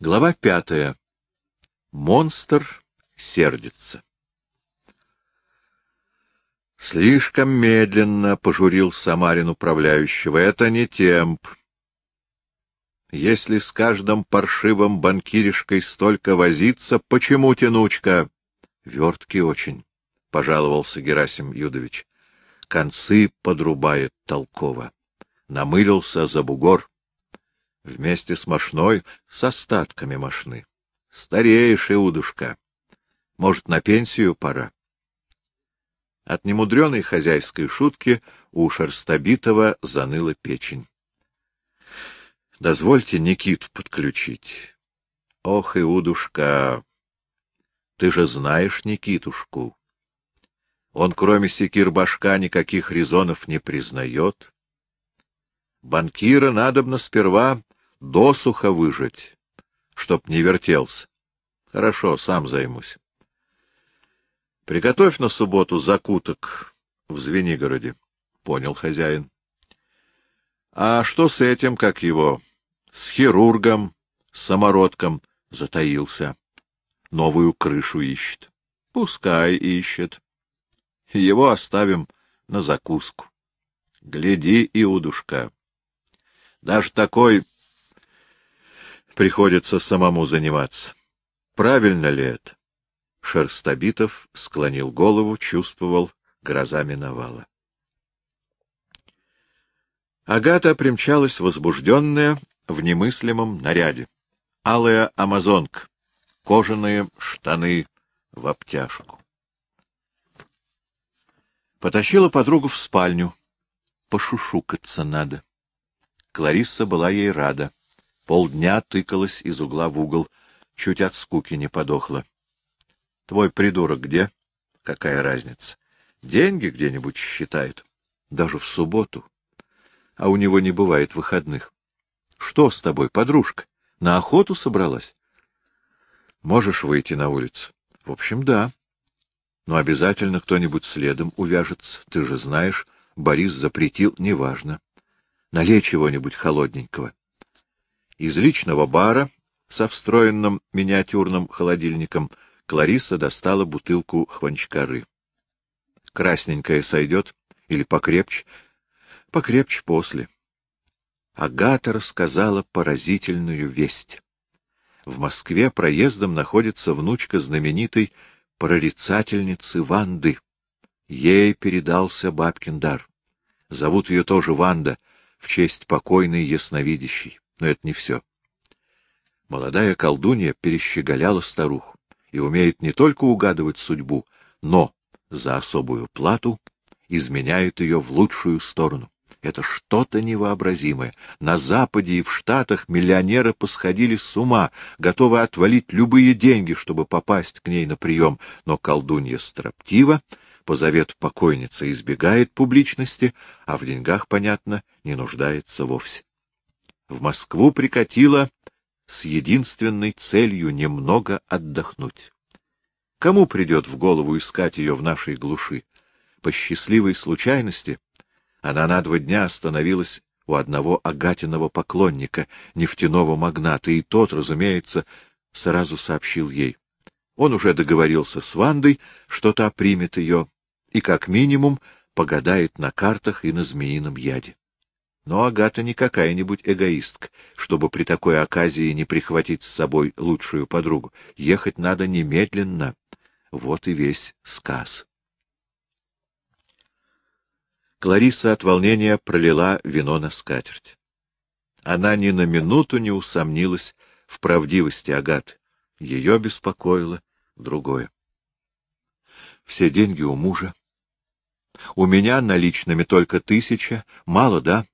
Глава пятая. Монстр сердится. Слишком медленно пожурил Самарин управляющего. Это не темп. Если с каждым паршивым банкиришкой столько возиться, почему тянучка? Верткий очень, — пожаловался Герасим Юдович. Концы подрубает толково. Намылился за бугор. Вместе с мошной, с остатками мошны. Стареешь, Иудушка. Может, на пенсию пора? От немудреной хозяйской шутки у Шерстобитова заныла печень. Дозвольте Никиту подключить. Ох, Иудушка, ты же знаешь Никитушку. Он, кроме секир башка, никаких резонов не признает. Банкира надобно сперва досуха выжить, чтоб не вертелся. Хорошо, сам займусь. Приготовь на субботу закуток в Звенигороде. Понял хозяин. А что с этим, как его, с хирургом, с самородком затаился? Новую крышу ищет. Пускай ищет. Его оставим на закуску. Гляди, Иудушка. Даже такой приходится самому заниматься. Правильно ли это? Шерстобитов склонил голову, чувствовал, гроза миновала. Агата примчалась возбужденная в немыслимом наряде. Алая амазонка, кожаные штаны в обтяжку. Потащила подругу в спальню. Пошушукаться надо. Кларисса была ей рада. Полдня тыкалась из угла в угол, чуть от скуки не подохла. — Твой придурок где? Какая разница? Деньги где-нибудь считает. Даже в субботу а у него не бывает выходных. Что с тобой, подружка? На охоту собралась? Можешь выйти на улицу? В общем, да. Но обязательно кто-нибудь следом увяжется. Ты же знаешь, Борис запретил, неважно. Налей чего-нибудь холодненького. Из личного бара со встроенным миниатюрным холодильником Клариса достала бутылку хванчкары. Красненькая сойдет? Или покрепче? покрепче после. Агата рассказала поразительную весть. В Москве проездом находится внучка знаменитой прорицательницы Ванды. Ей передался бабкин дар. Зовут ее тоже Ванда, в честь покойной ясновидящей. Но это не все. Молодая колдунья перещеголяла старуху и умеет не только угадывать судьбу, но за особую плату изменяет ее в лучшую сторону. Это что-то невообразимое. На Западе и в Штатах миллионеры посходили с ума, готовы отвалить любые деньги, чтобы попасть к ней на прием, но колдунья строптива, по завету покойницы избегает публичности, а в деньгах, понятно, не нуждается вовсе. В Москву прикатила с единственной целью немного отдохнуть. Кому придет в голову искать ее в нашей глуши? По счастливой случайности она на два дня остановилась у одного Агатиного поклонника, нефтяного магната, и тот, разумеется, сразу сообщил ей. Он уже договорился с Вандой, что та примет ее, и как минимум погадает на картах и на змеином яде. Но Агата не какая-нибудь эгоистка, чтобы при такой оказии не прихватить с собой лучшую подругу. Ехать надо немедленно. Вот и весь сказ. Клариса от волнения пролила вино на скатерть. Она ни на минуту не усомнилась в правдивости Агат. Ее беспокоило другое. Все деньги у мужа. У меня наличными только тысяча. Мало, да?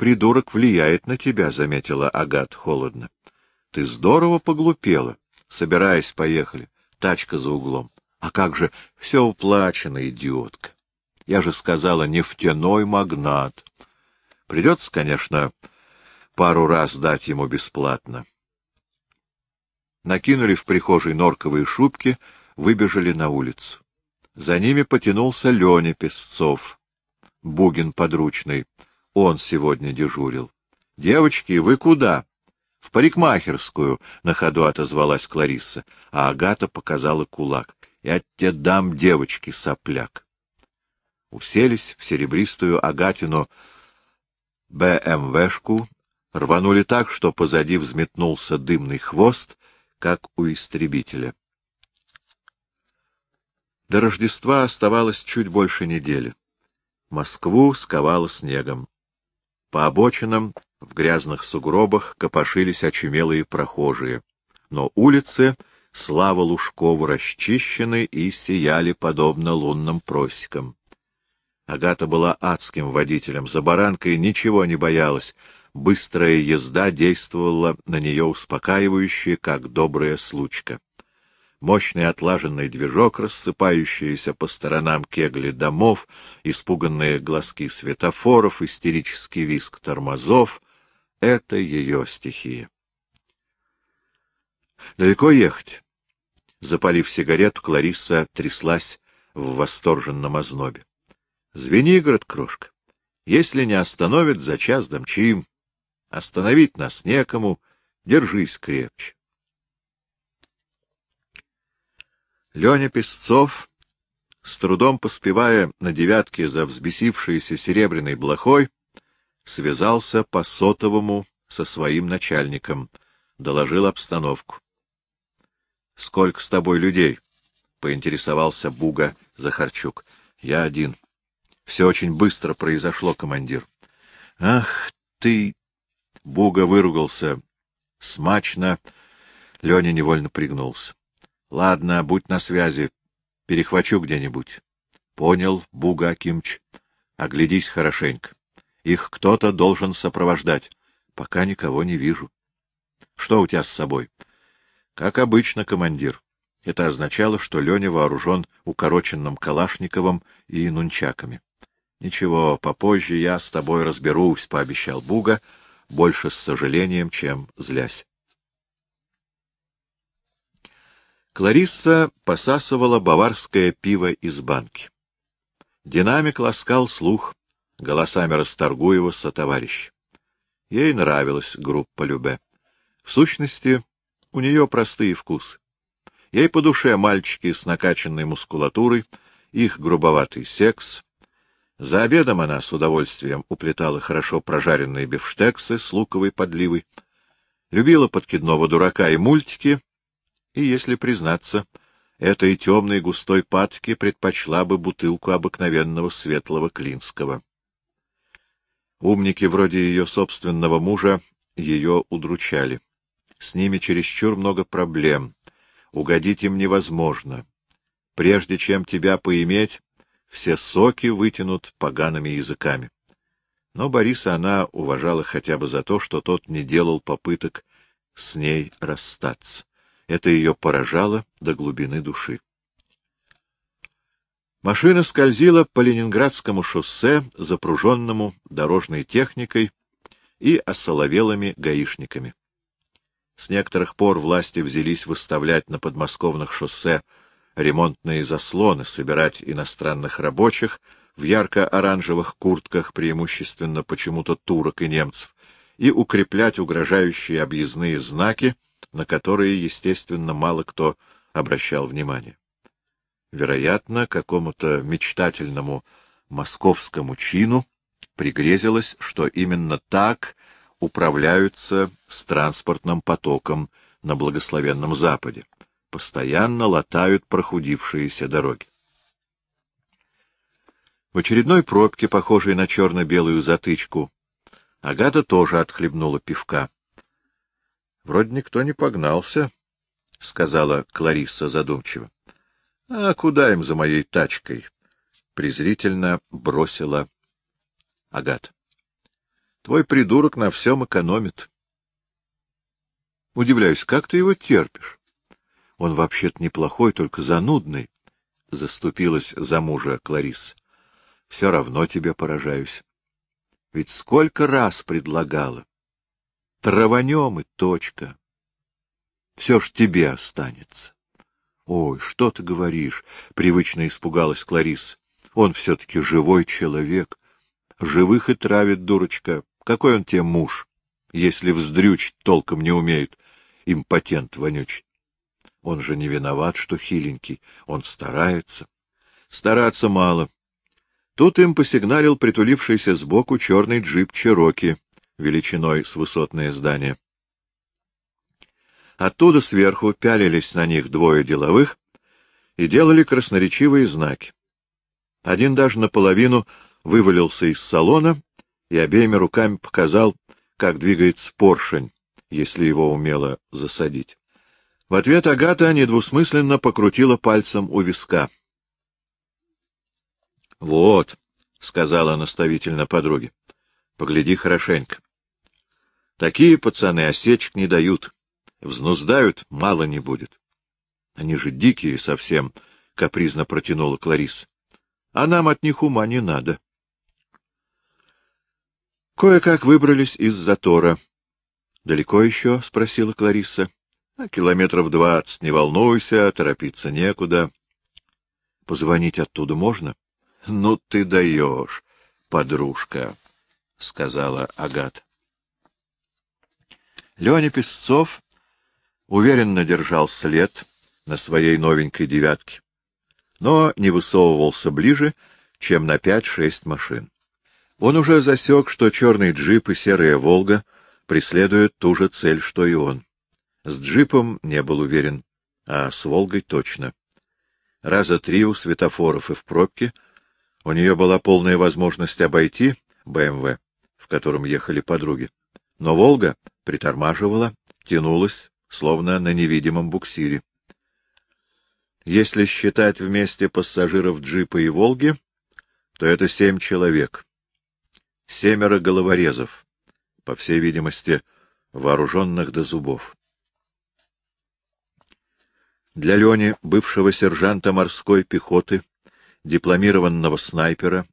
Придурок влияет на тебя, — заметила Агат холодно. Ты здорово поглупела. Собираясь, поехали. Тачка за углом. А как же все уплачено, идиотка. Я же сказала, нефтяной магнат. Придется, конечно, пару раз дать ему бесплатно. Накинули в прихожей норковые шубки, выбежали на улицу. За ними потянулся Леня Песцов, Бугин подручный. Он сегодня дежурил. — Девочки, вы куда? — В парикмахерскую, — на ходу отозвалась Кларисса, а Агата показала кулак. — Я тебе дам девочки сопляк. Уселись в серебристую Агатину БМВшку, рванули так, что позади взметнулся дымный хвост, как у истребителя. До Рождества оставалось чуть больше недели. Москву сковало снегом. По обочинам в грязных сугробах копошились очумелые прохожие. Но улицы, слава Лужкову, расчищены и сияли подобно лунным просекам. Агата была адским водителем, за баранкой ничего не боялась. Быстрая езда действовала на нее успокаивающе, как добрая случка. Мощный отлаженный движок, рассыпающиеся по сторонам кегли домов, испуганные глазки светофоров, истерический визг тормозов — это ее стихия. Далеко ехать? Запалив сигарету, Кларисса тряслась в восторженном ознобе. Звенигород, крошка. Если не остановит, за час домчим. Остановить нас некому. Держись крепче. Леня Песцов, с трудом поспевая на девятке за взбесившейся серебряной блохой, связался по сотовому со своим начальником, доложил обстановку. — Сколько с тобой людей? — поинтересовался Буга Захарчук. — Я один. — все очень быстро произошло, командир. — Ах ты! — Буга выругался. Смачно. Леня невольно пригнулся. — Ладно, будь на связи. Перехвачу где-нибудь. — Понял, Буга Акимч. Оглядись хорошенько. Их кто-то должен сопровождать. Пока никого не вижу. — Что у тебя с собой? — Как обычно, командир. Это означало, что Леня вооружен укороченным Калашниковым и нунчаками. — Ничего, попозже я с тобой разберусь, — пообещал Буга, больше с сожалением, чем злясь. Кларисса посасывала баварское пиво из банки. Динамик ласкал слух голосами Расторгуева сотоварища. Ей нравилась группа Любе. В сущности, у нее простые вкусы. Ей по душе мальчики с накачанной мускулатурой, их грубоватый секс, за обедом она с удовольствием уплетала хорошо прожаренные бифштексы с луковой подливой, любила подкидного дурака и мультики, и, если признаться, этой темной густой патки предпочла бы бутылку обыкновенного светлого клинского. Умники вроде ее собственного мужа ее удручали. С ними чересчур много проблем. Угодить им невозможно. Прежде чем тебя поиметь, все соки вытянут погаными языками. Но Бориса она уважала хотя бы за то, что тот не делал попыток с ней расстаться. Это ее поражало до глубины души. Машина скользила по Ленинградскому шоссе, запруженному дорожной техникой и осоловелыми гаишниками. С некоторых пор власти взялись выставлять на подмосковных шоссе ремонтные заслоны, собирать иностранных рабочих в ярко-оранжевых куртках, преимущественно почему-то турок и немцев, и укреплять угрожающие объездные знаки, на которые, естественно, мало кто обращал внимание. Вероятно, какому-то мечтательному московскому чину пригрезилось, что именно так управляются с транспортным потоком на благословенном Западе постоянно латают прохудившиеся дороги. В очередной пробке, похожей на черно-белую затычку, Агата тоже отхлебнула пивка. — Вроде никто не погнался, — сказала Кларисса задумчиво. — А куда им за моей тачкой? — презрительно бросила Агата. — Твой придурок на всем экономит. — Удивляюсь, как ты его терпишь? Он вообще-то неплохой, только занудный, — заступилась за мужа Кларис. Все равно тебе поражаюсь. Ведь сколько раз предлагала. Траванем и точка. Все ж тебе останется. — Ой, что ты говоришь? — привычно испугалась Кларис. Он все-таки живой человек. Живых и травит, дурочка. Какой он тебе муж? если вздрючить толком не умеют, импотент вонючий. Он же не виноват, что хиленький, он старается. Стараться мало. Тут им посигналил притулившийся сбоку черный джип Чероки, величиной с высотное здание. Оттуда сверху пялились на них двое деловых и делали красноречивые знаки. Один даже наполовину вывалился из салона и обеими руками показал, как двигается поршень, если его умело засадить. В ответ Агата недвусмысленно покрутила пальцем у виска. — Вот, — сказала наставительно подруге, — погляди хорошенько. Такие пацаны осечек не дают. Взнуздают, мало не будет. Они же дикие совсем, — капризно протянула Кларис. А нам от них ума не надо. Кое-как выбрались из затора. — Далеко еще? — спросила Кларисса. А — Километров двадцать, не волнуйся, торопиться некуда. — Позвонить оттуда можно? — Ну ты даешь, подружка, — сказала Агат. Леня Песцов уверенно держал след на своей новенькой девятке, но не высовывался ближе, чем на пять-шесть машин. Он уже засек, что черный джип и серая «Волга» преследуют ту же цель, что и он. С джипом не был уверен, а с «Волгой» точно. Раза три у светофоров и в пробке у нее была полная возможность обойти БМВ, в котором ехали подруги. Но «Волга» притормаживала, тянулась, словно на невидимом буксире. Если считать вместе пассажиров джипа и «Волги», то это семь человек — семеро головорезов, по всей видимости, вооруженных до зубов. Для Лени, бывшего сержанта морской пехоты, дипломированного снайпера,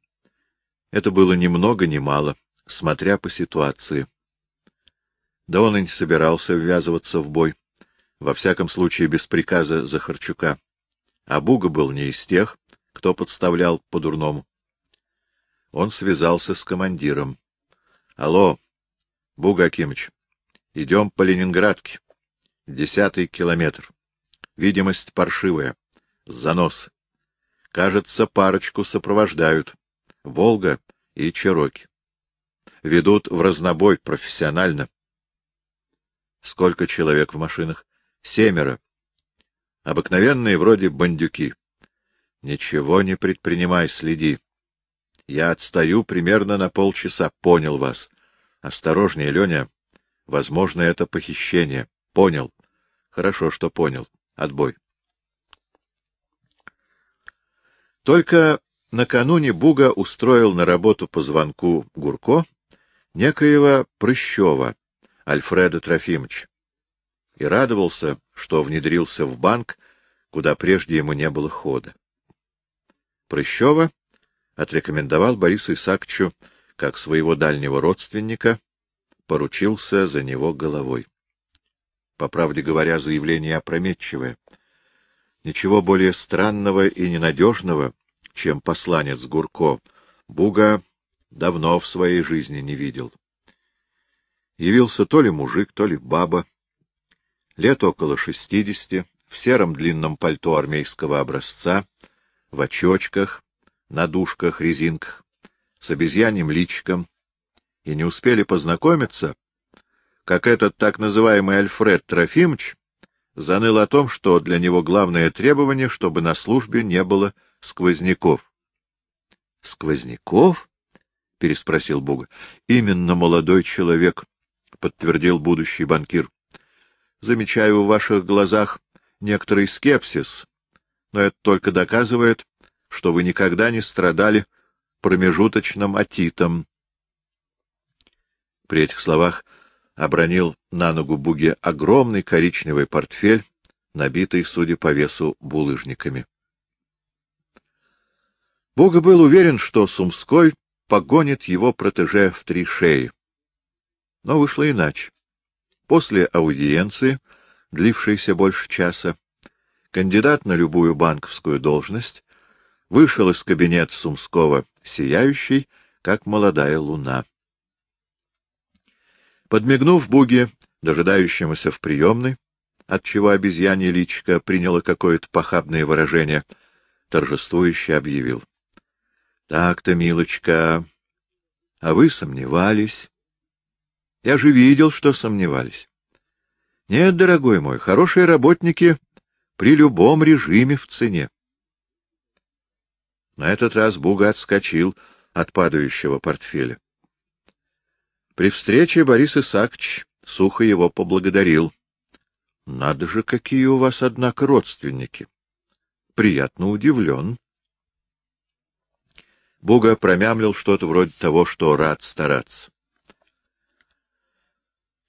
это было ни много ни мало, смотря по ситуации. Да он и не собирался ввязываться в бой, во всяком случае без приказа Захарчука. А Буга был не из тех, кто подставлял по-дурному. Он связался с командиром. — Алло, Буга Акимыч, идем по Ленинградке. Десятый километр. Видимость паршивая. Занос. Кажется, парочку сопровождают. Волга и Чероки. Ведут в разнобой профессионально. Сколько человек в машинах? Семеро. Обыкновенные вроде бандюки. Ничего не предпринимай, следи. Я отстаю примерно на полчаса. Понял вас. Осторожнее, Леня. Возможно, это похищение. Понял. Хорошо, что понял. Отбой. Только накануне Буга устроил на работу по звонку Гурко некоего Прыщева, Альфреда Трофимовича, и радовался, что внедрился в банк, куда прежде ему не было хода. Прыщева отрекомендовал Борису Исааковичу как своего дальнего родственника, поручился за него головой. По правде говоря, заявление опрометчивое. Ничего более странного и ненадежного, чем посланец Гурко, Буга давно в своей жизни не видел. Явился то ли мужик, то ли баба. Лет около шестидесяти, в сером длинном пальто армейского образца, в очочках, на душках-резинках, с обезьяньим личиком, и не успели познакомиться, как этот так называемый Альфред Трофимович заныл о том, что для него главное требование, чтобы на службе не было сквозняков. — Сквозняков? — переспросил Буга. — Именно молодой человек, — подтвердил будущий банкир. — Замечаю в ваших глазах некоторый скепсис, но это только доказывает, что вы никогда не страдали промежуточным отитом. При этих словах обронил на ногу Буге огромный коричневый портфель, набитый, судя по весу, булыжниками. Буга был уверен, что Сумской погонит его протеже в три шеи. Но вышло иначе. После аудиенции, длившейся больше часа, кандидат на любую банковскую должность вышел из кабинета Сумского, сияющий, как молодая луна. Подмигнув Буге, дожидающемуся в приемной, отчего обезьянье личико приняло какое-то похабное выражение, торжествующе объявил. — Так-то, милочка, а вы сомневались. Я же видел, что сомневались. Нет, дорогой мой, хорошие работники при любом режиме в цене. На этот раз Буга отскочил от падающего портфеля. При встрече Борис Исаакович сухо его поблагодарил. — Надо же, какие у вас, однако, родственники! Приятно удивлен. Буга промямлил что-то вроде того, что рад стараться.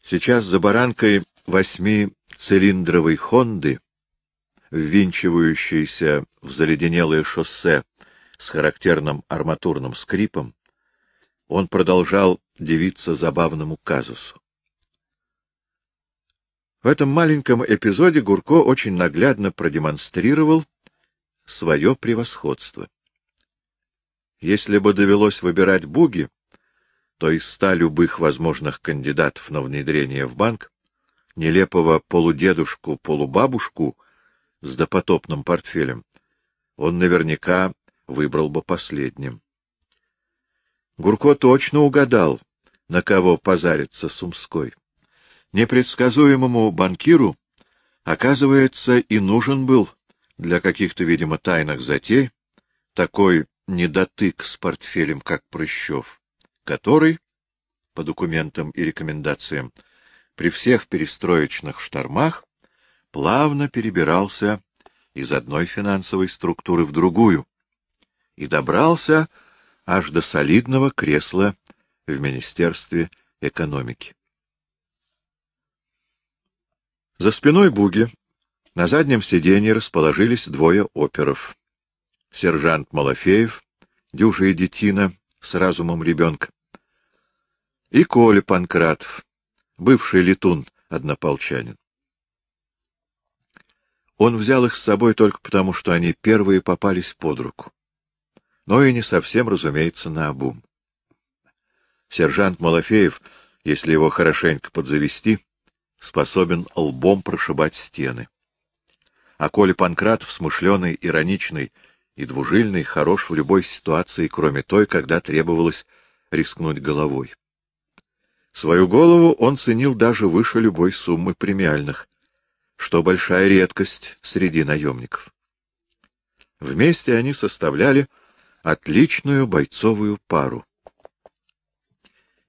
Сейчас за баранкой восьмицилиндровой «Хонды», ввинчивающейся в заледенелое шоссе с характерным арматурным скрипом, он продолжал дивиться забавному казусу. В этом маленьком эпизоде Гурко очень наглядно продемонстрировал свое превосходство. Если бы довелось выбирать буги, то из ста любых возможных кандидатов на внедрение в банк, нелепого полудедушку-полубабушку с допотопным портфелем, он наверняка выбрал бы последним. Гурко точно угадал, на кого позарится Сумской. Непредсказуемому банкиру, оказывается, и нужен был для каких-то, видимо, тайных затей такой недотык с портфелем, как Прыщев, который, по документам и рекомендациям, при всех перестроечных штормах плавно перебирался из одной финансовой структуры в другую и добрался аж до солидного кресла в Министерстве экономики. За спиной Буги на заднем сиденье расположились двое оперов сержант Малафеев, дюжая детина с разумом ребенка, и Коля Панкратов, бывший летун, однополчанин. Он взял их с собой только потому, что они первые попались под руку. Но и не совсем, разумеется, наобум. Сержант Малафеев, если его хорошенько подзавести, способен лбом прошибать стены. А Коля Панкратов, смышленый, ироничный и двужильный, хорош в любой ситуации, кроме той, когда требовалось рискнуть головой. Свою голову он ценил даже выше любой суммы премиальных, что большая редкость среди наемников. Вместе они составляли отличную бойцовую пару.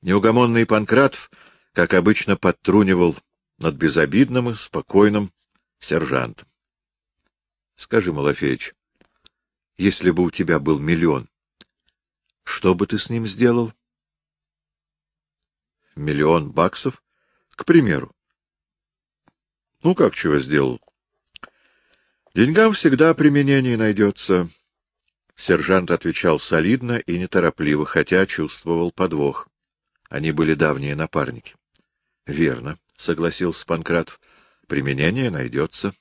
Неугомонный Панкратов, как обычно, подтрунивал над безобидным и спокойным сержантом. — Скажи, Малафеич, если бы у тебя был миллион, что бы ты с ним сделал? Миллион баксов, к примеру. Ну, как чего сделал? Деньгам всегда применение найдется. Сержант отвечал солидно и неторопливо, хотя чувствовал подвох. Они были давние напарники. — Верно, — согласился Панкратов. — Применение найдется.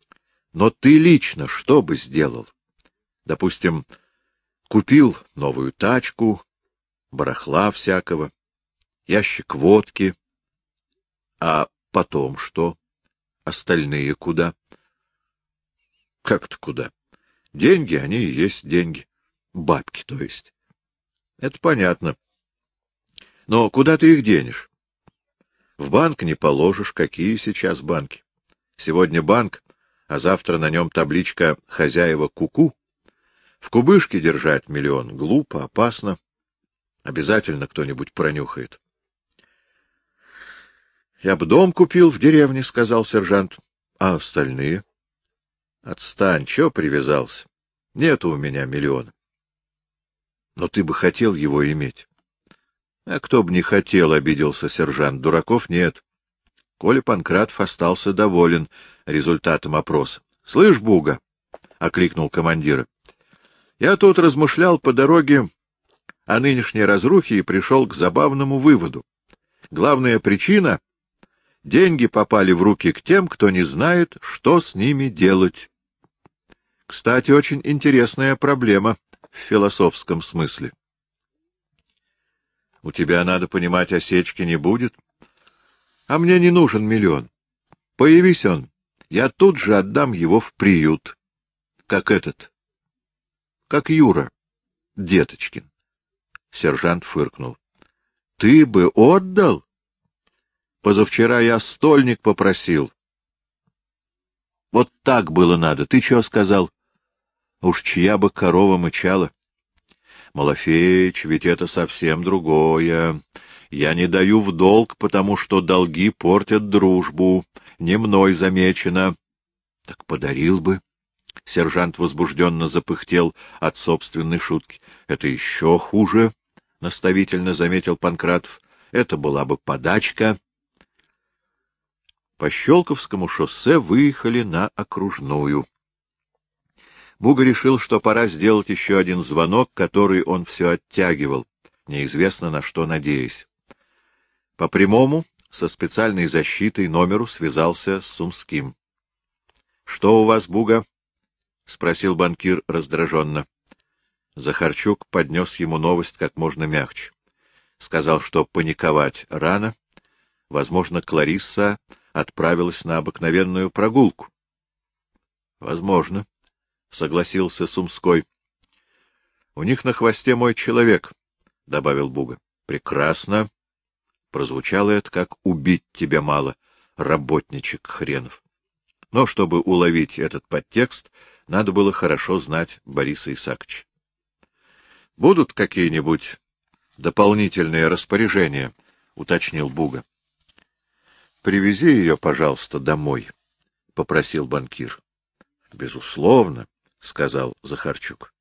— Но ты лично что бы сделал? Допустим, купил новую тачку, барахла всякого, ящик водки. А потом что? Остальные куда? Как-то куда? Деньги, они и есть деньги. Бабки, то есть. Это понятно. Но куда ты их денешь? В банк не положишь. Какие сейчас банки? Сегодня банк, а завтра на нем табличка «Хозяева куку». -ку». В кубышке держать миллион глупо, опасно. Обязательно кто-нибудь пронюхает. — Я бы дом купил в деревне, — сказал сержант. — А остальные? — Отстань, чё привязался? Нету у меня миллиона. — Но ты бы хотел его иметь. — А кто бы не хотел, — обиделся сержант. — Дураков нет. Коля Панкратов остался доволен результатом опроса. — Слышь, Буга, — окликнул командира, я тут размышлял по дороге о нынешней разрухе и пришел к забавному выводу. Главная причина — деньги попали в руки к тем, кто не знает, что с ними делать. Кстати, очень интересная проблема в философском смысле. У тебя, надо понимать, осечки не будет. А мне не нужен миллион. Появись он, я тут же отдам его в приют. Как этот. Как Юра. Деточкин. Сержант фыркнул. — Ты бы отдал? Позавчера я стольник попросил. Вот так было надо. Ты что сказал? Уж чья бы корова мычала. Малафеич, ведь это совсем другое. Я не даю в долг, потому что долги портят дружбу. Не мной замечено. Так подарил бы. Сержант возбужденно запыхтел от собственной шутки. — Это еще хуже, — наставительно заметил Панкратов. — Это была бы подачка. По Щелковскому шоссе выехали на окружную. Буга решил, что пора сделать еще один звонок, который он все оттягивал, неизвестно на что надеясь. По прямому, со специальной защитой, номеру связался с Сумским. — Что у вас, Буга? — спросил банкир раздраженно. Захарчук поднес ему новость как можно мягче. Сказал, что паниковать рано. Возможно, Кларисса отправилась на обыкновенную прогулку. — Возможно, — согласился Сумской. — У них на хвосте мой человек, — добавил Буга. — Прекрасно. Прозвучало это, как «убить тебя мало», работничек хренов. Но чтобы уловить этот подтекст, надо было хорошо знать Бориса Исааковича. — Будут какие-нибудь дополнительные распоряжения? — уточнил Буга. — Привези ее, пожалуйста, домой, — попросил банкир. — Безусловно, — сказал Захарчук.